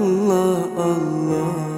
الله الله.